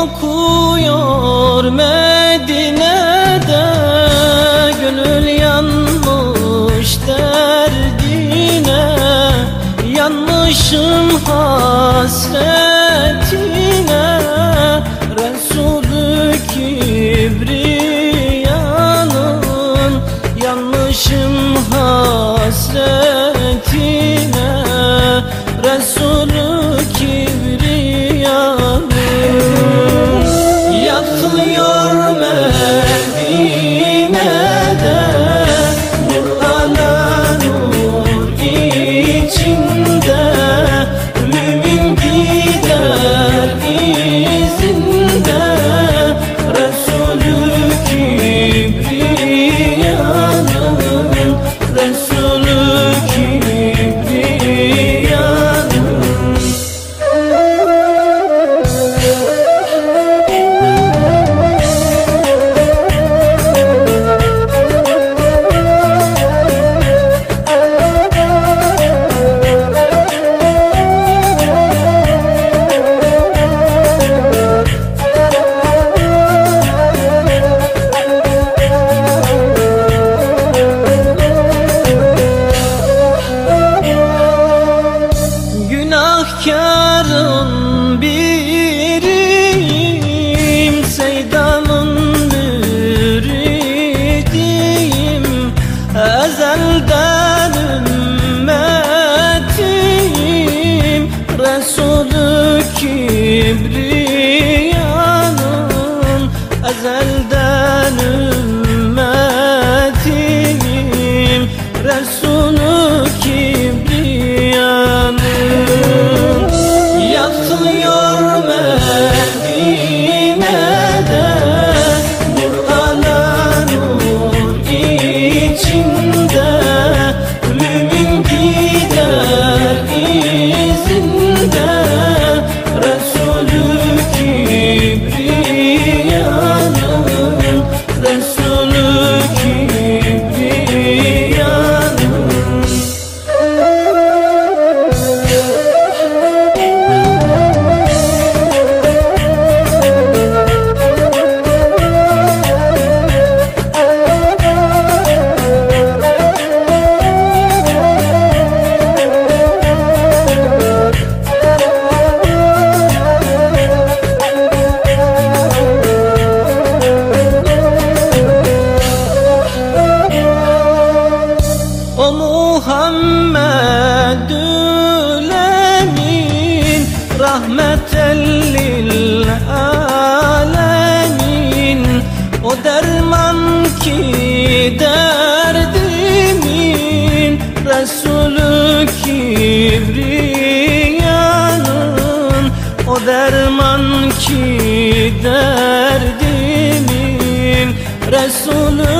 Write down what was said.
kokuyor Medine'de Gönül yanmış derdine. Yanmışım hasret. Resulü Kibriyanın Kibriyanın O derman ki derdimin Resulü